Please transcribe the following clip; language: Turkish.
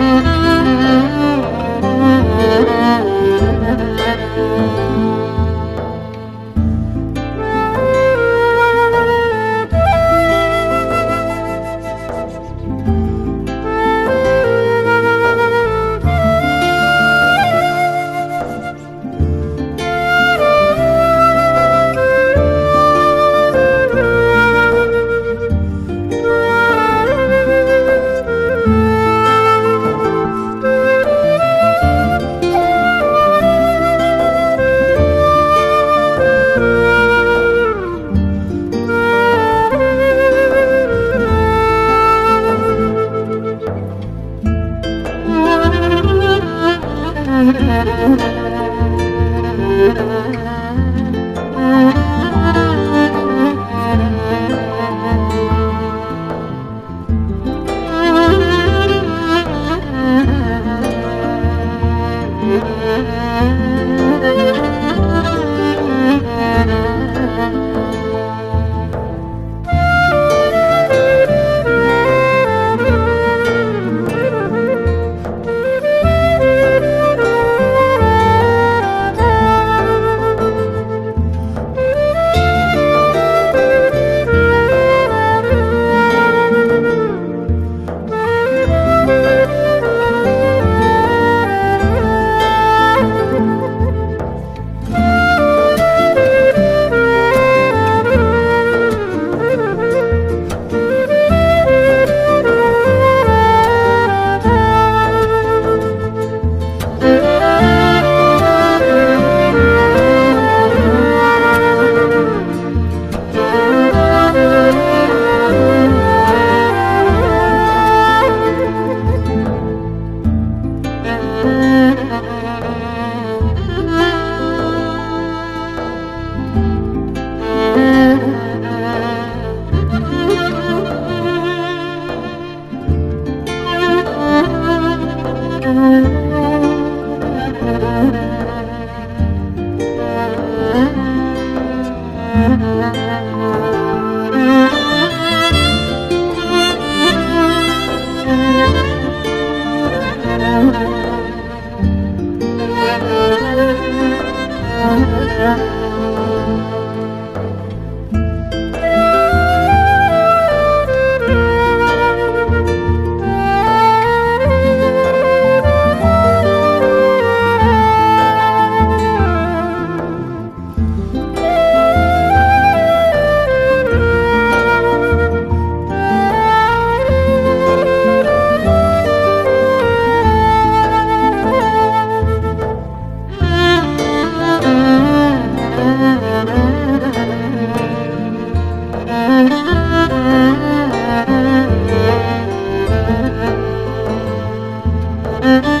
Müzik Müzik Mm-hmm.